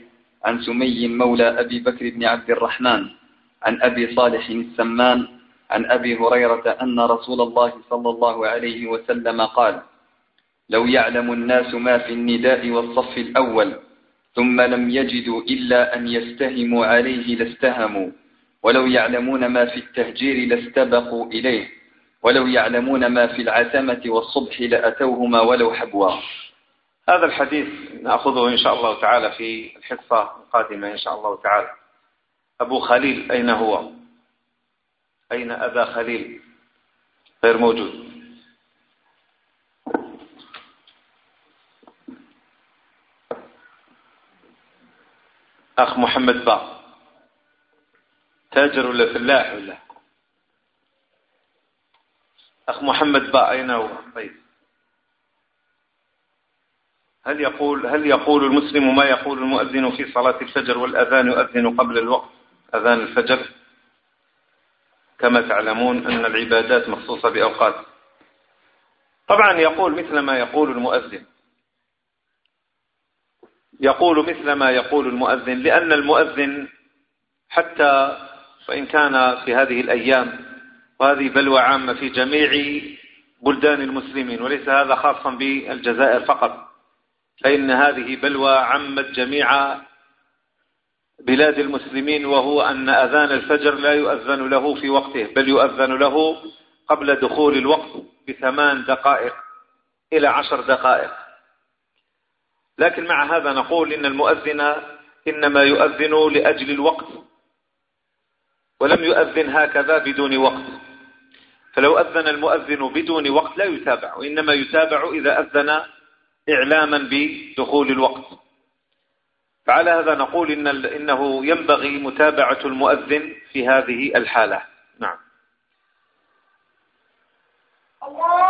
عن سمي مولى أبي بكر بن عبد الرحمن عن أبي صالح السمان عن أبي هريرة أن رسول الله صلى الله عليه وسلم قال لو يعلم الناس ما في النداء والصف الأول ثم لم يجدوا إلا أن يستهموا عليه لاستهموا ولو يعلمون ما في التهجير لاستبقوا إليه ولو يعلمون ما في العتمة والصبح لأتوهما ولو حبوا. هذا الحديث نأخذه إن شاء الله تعالى في الحصة القادمة إن شاء الله تعالى. أبو خليل أين هو؟ أين أبا خليل؟ غير موجود. أخ محمد با. تاجر ولا فلاح ولا؟ أخ محمد با أين هو؟ طيب. هل يقول هل يقول المسلم ما يقول المؤذن في صلاة الفجر والأذان يؤذن قبل الوقت؟ أذان الفجر. كما تعلمون أن العبادات مخصوصة بأوقات. طبعا يقول مثل ما يقول المؤذن. يقول مثل ما يقول المؤذن لأن المؤذن حتى وإن كان في هذه الأيام وهذه بلوى عامة في جميع بلدان المسلمين وليس هذا خاصا بالجزائر فقط. فإن هذه بلوى عمت جميع بلاد المسلمين وهو أن أذان الفجر لا يؤذن له في وقته بل يؤذن له قبل دخول الوقت بثمان دقائق إلى عشر دقائق. لكن مع هذا نقول إن المؤذن إنما يؤذن لأجل الوقت ولم يؤذن هكذا بدون وقت. فلو أذن المؤذن بدون وقت لا يتابع وإنما يتابع إذا أذن إعلاما بدخول الوقت. فعلى هذا نقول إن إنه ينبغي متابعة المؤذن في هذه الحالة. نعم. الله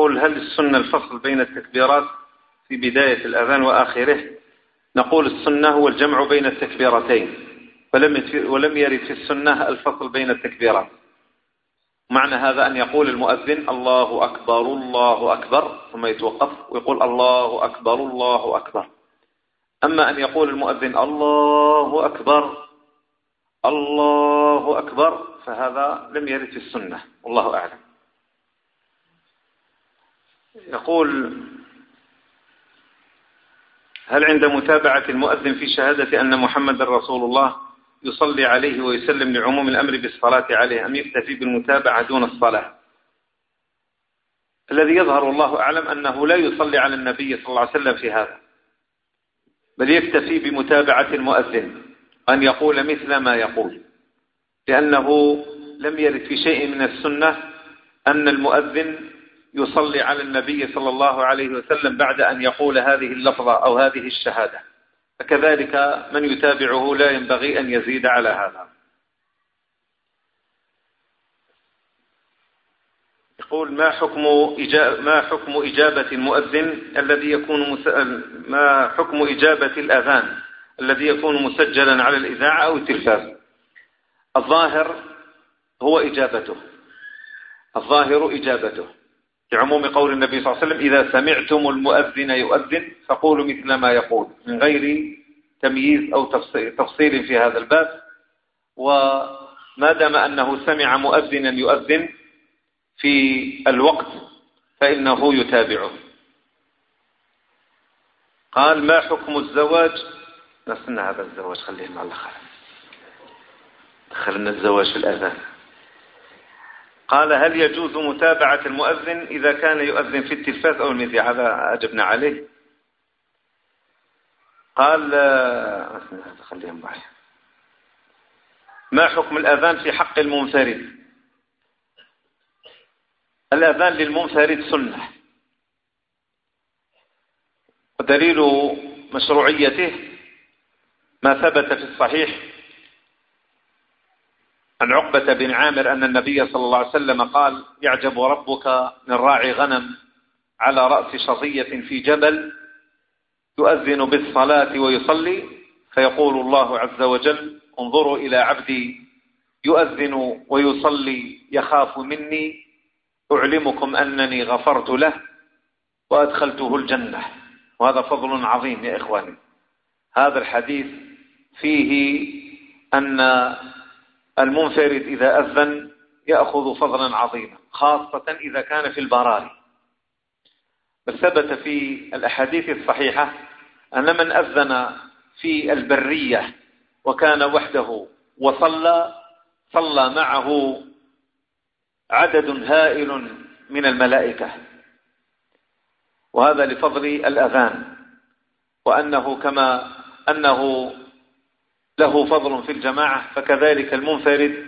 يقول هل السنة الفصل بين التكبيرات في بداية الأذان وآخره؟ نقول السنة هو الجمع بين التكبيرتين ولم ولم يرد في السنة الفصل بين التكبيرات. معنى هذا أن يقول المؤذن الله أكبر الله أكبر ثم يتوقف ويقول الله أكبر الله أكبر. أما أن يقول المؤذن الله أكبر الله أكبر فهذا لم يرد في السنة والله أعلم. يقول هل عند متابعة المؤذن في شهادة أن محمد رسول الله يصلي عليه ويسلم لعموم الأمر بالصلاة عليه أم يكتفي بالمتابعة دون الصلاة؟ الذي يظهر الله أعلم أنه لا يصلي على النبي صلى الله عليه وسلم في هذا بل يكتفي بمتابعة المؤذن أن يقول مثل ما يقول لأنه لم يرد في شيء من السنة أن المؤذن يصلي على النبي صلى الله عليه وسلم بعد أن يقول هذه اللفظة أو هذه الشهادة. فكذلك من يتابعه لا ينبغي أن يزيد على هذا. يقول ما حكم ما حكم إجابة المؤذن الذي يكون ما حكم إجابة الأذان الذي يكون مسجلا على الإذاعة أو التلفاز؟ الظاهر هو إجابته. الظاهر إجابته. كعموم قول النبي صلى الله عليه وسلم إذا سمعتم المؤذن يؤذن فقولوا مثل ما يقول. من غير تمييز أو تفصيل في هذا الباب. وما دام أنه سمع مؤذنا يؤذن في الوقت فإنه يتابعه. قال ما حكم الزواج؟ نصنع هذا الزواج خليه مع الآخر دخلنا الزواج في الأذان. قال هل يجوز متابعة المؤذن إذا كان يؤذن في التلفاز أو المذيع هذا أجبنا عليه. قال خليهم معي. ما حكم الأذان في حق المنفرد؟ الأذان للمنفرد سنة. ودليل مشروعيته ما ثبت في الصحيح. عن عقبة بن عامر أن النبي صلى الله عليه وسلم قال يعجب ربك من راعي غنم على رأس شظية في جبل يؤذن بالصلاة ويصلي فيقول الله عز وجل انظروا إلى عبدي يؤذن ويصلي يخاف مني أعلمكم أنني غفرت له وأدخلته الجنة. وهذا فضل عظيم يا إخواني. هذا الحديث فيه أن المنفرد إذا أذن يأخذ فضلا عظيما خاصة إذا كان في البراري. بل ثبت في الأحاديث الصحيحة أن من أذن في البرية وكان وحده وصلى صلى معه عدد هائل من الملائكة. وهذا لفضل الأذان وأنه كما أنه له فضل في الجماعة فكذلك المنفرد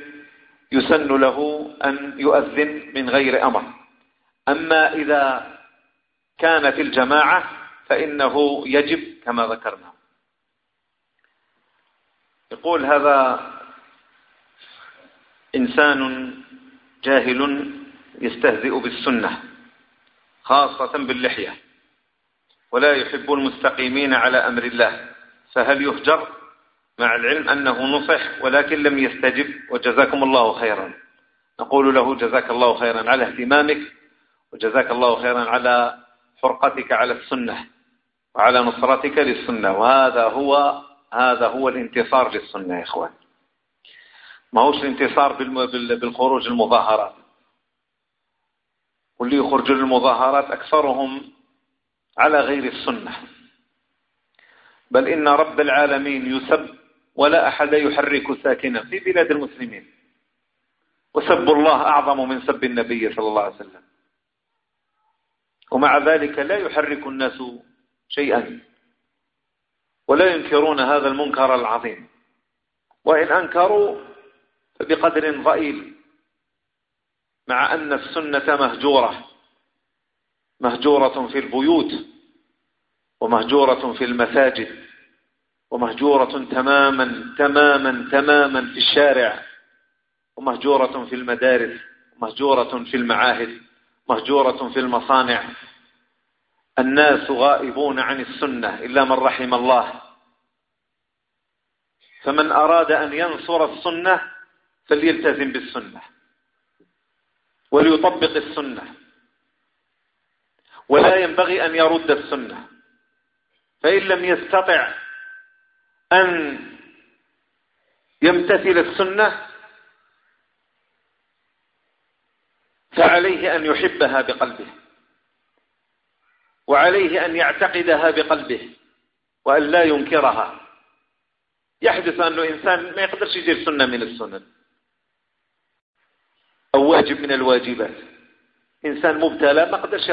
يسن له أن يؤذن من غير أمر أما إذا كان في الجماعة فإنه يجب كما ذكرنا يقول هذا إنسان جاهل يستهزئ بالسنة خاصة باللحية ولا يحب المستقيمين على أمر الله فهل يهجر؟ مع العلم أنه نصح ولكن لم يستجب وجزاكم الله خيرا. نقول له جزاك الله خيرا على اهتمامك وجزاك الله خيرا على حرقتك على السنة وعلى نصرتك للسنة. وهذا هو هذا هو الانتصار للسنة يا إخوان. ما هوش الانتصار بالخروج المظاهرات. واللي يخرجوا للمظاهرات أكثرهم على غير السنة. بل إن رب العالمين يسب ولا أحد يحرك ساكنا في بلاد المسلمين. وسب الله أعظم من سب النبي صلى الله عليه وسلم. ومع ذلك لا يحرك الناس شيئا. ولا ينكرون هذا المنكر العظيم. وإن أنكروا فبقدر ضئيل. مع أن السنة مهجورة. مهجورة في البيوت. ومهجورة في المساجد. ومهجورة تماما تماما تماما في الشارع. ومهجورة في المدارس مهجورة في المعاهد مهجورة في المصانع. الناس غائبون عن السنة إلا من رحم الله. فمن أراد أن ينصر السنة فليلتزم بالسنة. وليطبق السنة. ولا ينبغي أن يرد السنة. فإن لم يستطع أن يمتثل السنة فعليه أن يحبها بقلبه وعليه أن يعتقدها بقلبه وأن لا ينكرها. يحدث أن إنسان ما يقدرش يجير سنة من السنن. أو واجب من الواجبات. إنسان مبتلى ما قدرش